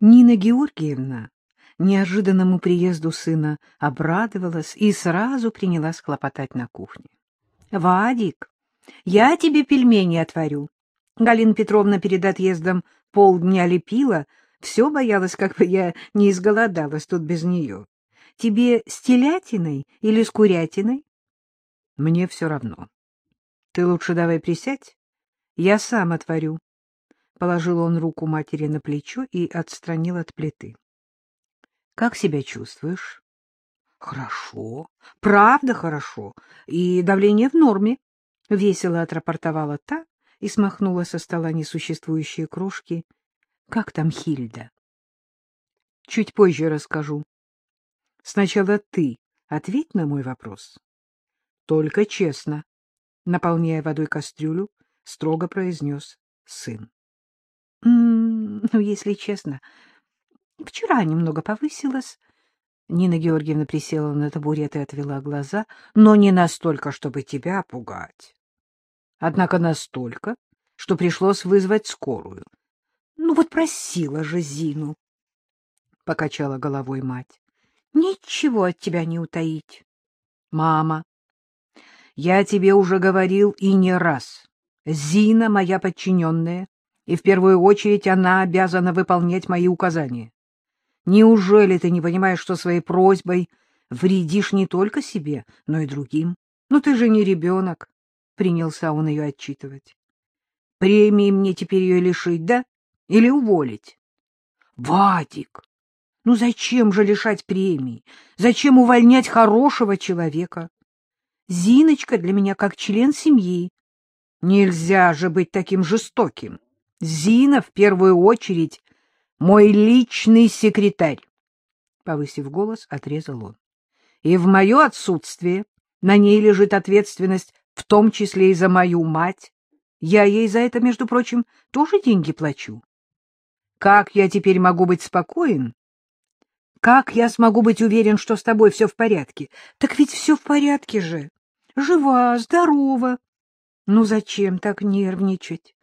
Нина Георгиевна неожиданному приезду сына обрадовалась и сразу принялась хлопотать на кухне. — Вадик, я тебе пельмени отварю. Галина Петровна перед отъездом полдня лепила, все боялась, как бы я не изголодалась тут без нее. Тебе с телятиной или с курятиной? — Мне все равно. Ты лучше давай присядь, я сам отварю. Положил он руку матери на плечо и отстранил от плиты. — Как себя чувствуешь? — Хорошо, правда хорошо, и давление в норме, — весело отрапортовала та и смахнула со стола несуществующие крошки. — Как там Хильда? — Чуть позже расскажу. Сначала ты ответь на мой вопрос. — Только честно, — наполняя водой кастрюлю, строго произнес сын. — Ну, если честно, вчера немного повысилась. Нина Георгиевна присела на табурет и отвела глаза, но не настолько, чтобы тебя пугать. Однако настолько, что пришлось вызвать скорую. Ну вот просила же Зину, — покачала головой мать. Ничего от тебя не утаить. Мама, я тебе уже говорил и не раз. Зина моя подчиненная, и в первую очередь она обязана выполнять мои указания. Неужели ты не понимаешь, что своей просьбой вредишь не только себе, но и другим? Ну ты же не ребенок, — принялся он ее отчитывать. Премии мне теперь ее лишить, да? Или уволить? Вадик, ну зачем же лишать премий? Зачем увольнять хорошего человека? Зиночка для меня как член семьи. Нельзя же быть таким жестоким. Зина, в первую очередь, мой личный секретарь. Повысив голос, отрезал он. И в мое отсутствие на ней лежит ответственность, в том числе и за мою мать. Я ей за это, между прочим, тоже деньги плачу. Как я теперь могу быть спокоен? Как я смогу быть уверен, что с тобой все в порядке? Так ведь все в порядке же. Жива, здорова. Ну зачем так нервничать?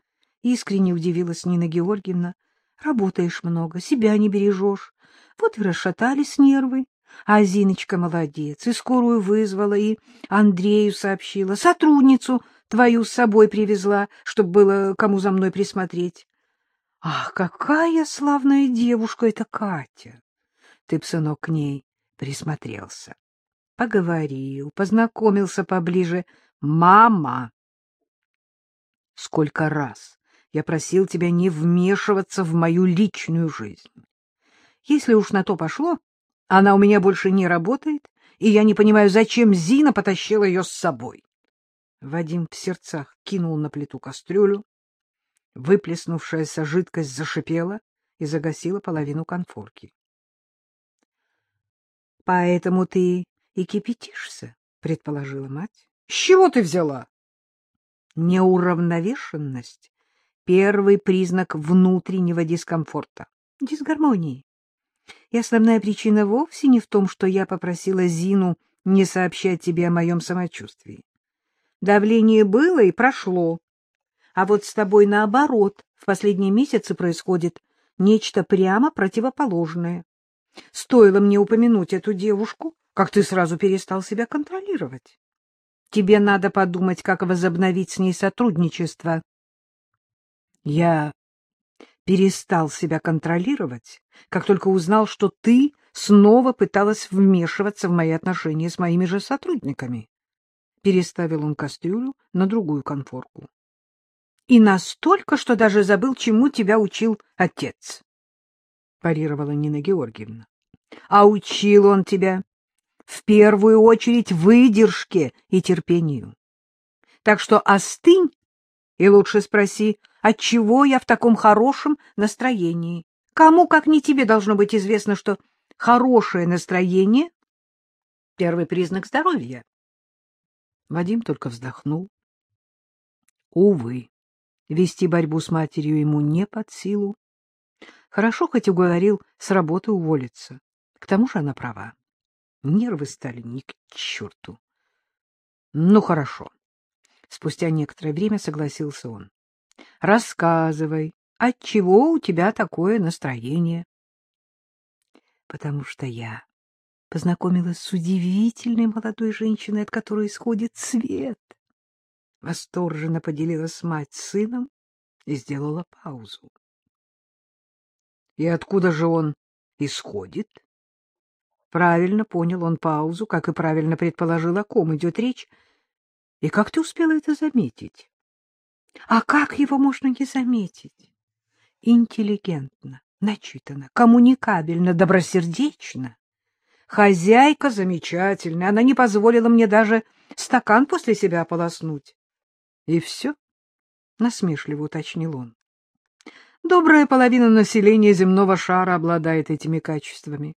Искренне удивилась Нина Георгиевна. Работаешь много, себя не бережешь. Вот и расшатались нервы. А Зиночка молодец, и скорую вызвала, и Андрею сообщила. Сотрудницу твою с собой привезла, чтобы было кому за мной присмотреть. Ах, какая славная девушка эта Катя! Ты б, сынок, к ней присмотрелся. Поговорил, познакомился поближе. Мама! Сколько раз я просил тебя не вмешиваться в мою личную жизнь. Если уж на то пошло, она у меня больше не работает, и я не понимаю, зачем Зина потащила ее с собой. Вадим в сердцах кинул на плиту кастрюлю. Выплеснувшаяся жидкость зашипела и загасила половину конфорки. — Поэтому ты и кипятишься, — предположила мать. — С чего ты взяла? — Неуравновешенность первый признак внутреннего дискомфорта, дисгармонии. И основная причина вовсе не в том, что я попросила Зину не сообщать тебе о моем самочувствии. Давление было и прошло. А вот с тобой наоборот, в последние месяцы происходит нечто прямо противоположное. Стоило мне упомянуть эту девушку, как ты сразу перестал себя контролировать. Тебе надо подумать, как возобновить с ней сотрудничество. Я перестал себя контролировать, как только узнал, что ты снова пыталась вмешиваться в мои отношения с моими же сотрудниками. Переставил он кастрюлю на другую конфорку. И настолько, что даже забыл, чему тебя учил отец, — парировала Нина Георгиевна. А учил он тебя в первую очередь выдержке и терпению. Так что остынь и лучше спроси, отчего я в таком хорошем настроении? Кому, как не тебе, должно быть известно, что хорошее настроение — первый признак здоровья? Вадим только вздохнул. Увы, вести борьбу с матерью ему не под силу. Хорошо хоть уговорил с работы уволиться. К тому же она права. Нервы стали ни к черту. Ну, хорошо. Спустя некоторое время согласился он. — Рассказывай, отчего у тебя такое настроение? потому что я познакомилась с удивительной молодой женщиной, от которой исходит свет. Восторженно поделилась мать с сыном и сделала паузу. — И откуда же он исходит? Правильно понял он паузу, как и правильно предположил, о ком идет речь. И как ты успела это заметить? А как его можно не заметить? Интеллигентно, начитанно, коммуникабельно, добросердечно. Хозяйка замечательная, она не позволила мне даже стакан после себя ополоснуть. — И все? — насмешливо уточнил он. Добрая половина населения земного шара обладает этими качествами.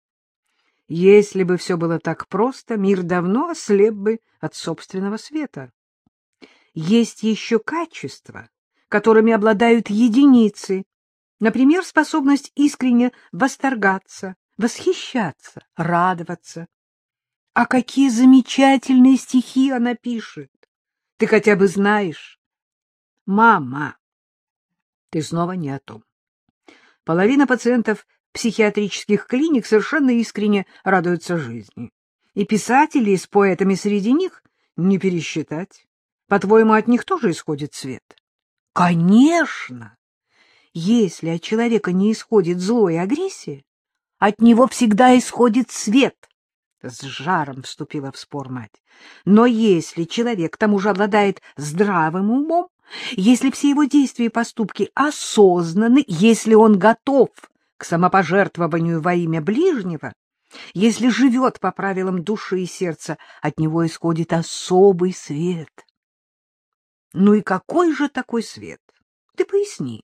Если бы все было так просто, мир давно ослеп бы от собственного света. Есть еще качества, которыми обладают единицы, например, способность искренне восторгаться, восхищаться, радоваться. А какие замечательные стихи она пишет! Ты хотя бы знаешь? Мама, ты снова не о том. Половина пациентов психиатрических клиник совершенно искренне радуются жизни. И писателей с поэтами среди них не пересчитать. По-твоему, от них тоже исходит свет? Конечно! Если от человека не исходит зло и агрессия, от него всегда исходит свет. С жаром вступила в спор мать. Но если человек к тому же обладает здравым умом, если все его действия и поступки осознаны, если он готов к самопожертвованию во имя ближнего, если живет по правилам души и сердца, от него исходит особый свет. Ну и какой же такой свет? Ты поясни.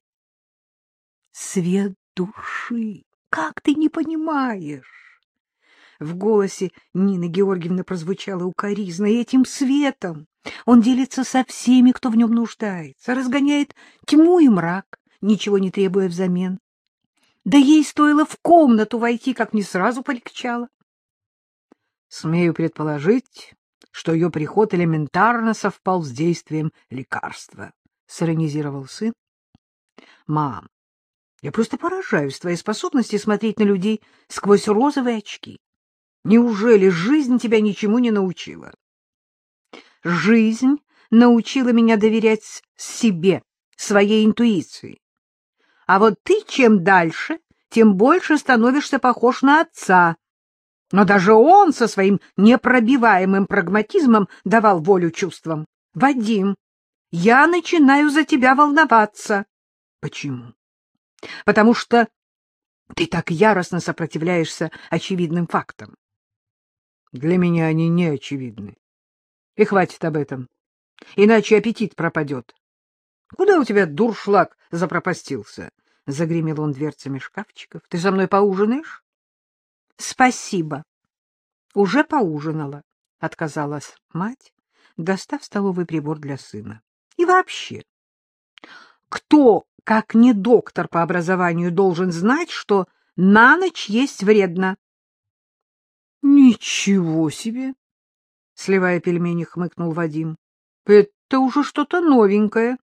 Свет души. Как ты не понимаешь? В голосе Нины Георгиевны прозвучало укоризна, и этим светом он делится со всеми, кто в нем нуждается, разгоняет тьму и мрак, ничего не требуя взамен. Да ей стоило в комнату войти, как не сразу полегчало. Смею предположить, что ее приход элементарно совпал с действием лекарства, — сиронизировал сын. — Мам, я просто поражаюсь твоей способности смотреть на людей сквозь розовые очки. Неужели жизнь тебя ничему не научила? Жизнь научила меня доверять себе, своей интуиции. А вот ты чем дальше, тем больше становишься похож на отца. Но даже он со своим непробиваемым прагматизмом давал волю чувствам. Вадим, я начинаю за тебя волноваться. Почему? Потому что ты так яростно сопротивляешься очевидным фактам. Для меня они не очевидны. И хватит об этом. Иначе аппетит пропадет. Куда у тебя дуршлаг запропастился? — загремел он дверцами шкафчиков. — Ты со мной поужинаешь? — Спасибо. — Уже поужинала, — отказалась мать, достав столовый прибор для сына. — И вообще, кто, как не доктор по образованию, должен знать, что на ночь есть вредно? — Ничего себе! — сливая пельмени, хмыкнул Вадим. — Это уже что-то новенькое.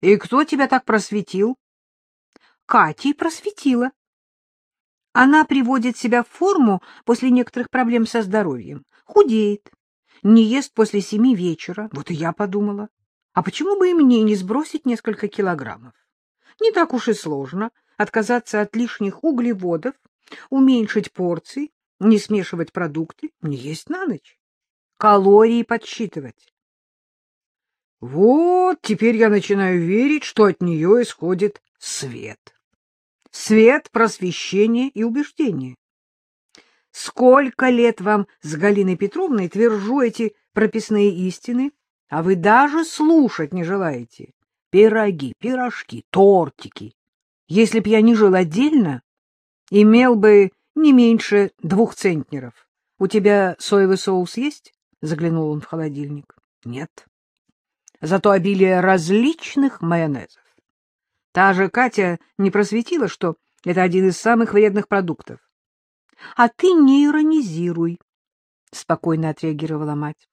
И кто тебя так просветил? Катя просветила. Она приводит себя в форму после некоторых проблем со здоровьем, худеет, не ест после семи вечера. Вот и я подумала, а почему бы и мне не сбросить несколько килограммов? Не так уж и сложно отказаться от лишних углеводов, уменьшить порции, не смешивать продукты, не есть на ночь, калории подсчитывать. Вот теперь я начинаю верить, что от нее исходит свет свет, просвещение и убеждение. Сколько лет вам с Галиной Петровной твержу эти прописные истины, а вы даже слушать не желаете. Пироги, пирожки, тортики. Если б я не жил отдельно, имел бы не меньше двух центнеров. У тебя соевый соус есть? Заглянул он в холодильник. Нет. Зато обилие различных майонезов. Та же Катя не просветила, что это один из самых вредных продуктов. — А ты не иронизируй, — спокойно отреагировала мать.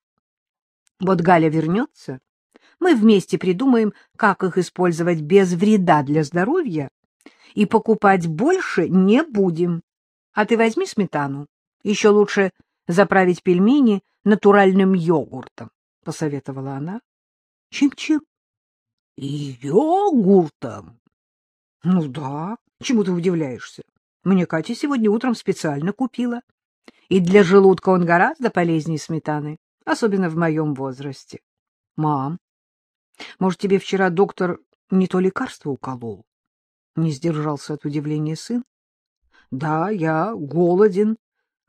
— Вот Галя вернется, мы вместе придумаем, как их использовать без вреда для здоровья, и покупать больше не будем. А ты возьми сметану. Еще лучше заправить пельмени натуральным йогуртом, — посоветовала она. Чем-чем? — Йогуртом? — Ну да, чему ты удивляешься? Мне Катя сегодня утром специально купила. И для желудка он гораздо полезнее сметаны, особенно в моем возрасте. — Мам, может, тебе вчера доктор не то лекарство уколол? Не сдержался от удивления сын. — Да, я голоден,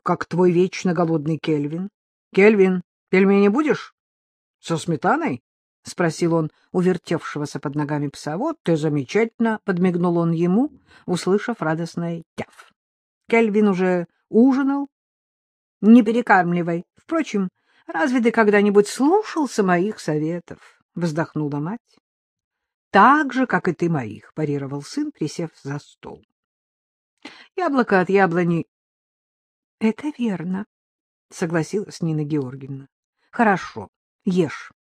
как твой вечно голодный Кельвин. — Кельвин, пельмени будешь? — Со сметаной? — спросил он у вертевшегося под ногами пса. — Вот ты замечательно! — подмигнул он ему, услышав радостное тяв. Кельвин уже ужинал. — Не перекармливай. Впрочем, разве ты когда-нибудь слушался моих советов? — вздохнула мать. — Так же, как и ты моих, — парировал сын, присев за стол. Яблоко от яблони... — Это верно, — согласилась Нина Георгиевна. — Хорошо, ешь.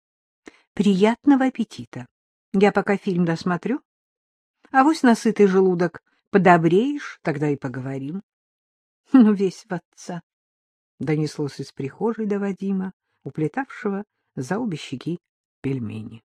Приятного аппетита. Я пока фильм досмотрю. А вось насытый желудок подобреешь, тогда и поговорим. Ну, весь в отца. Донеслось из прихожей до Вадима, уплетавшего за обе щеки пельмени.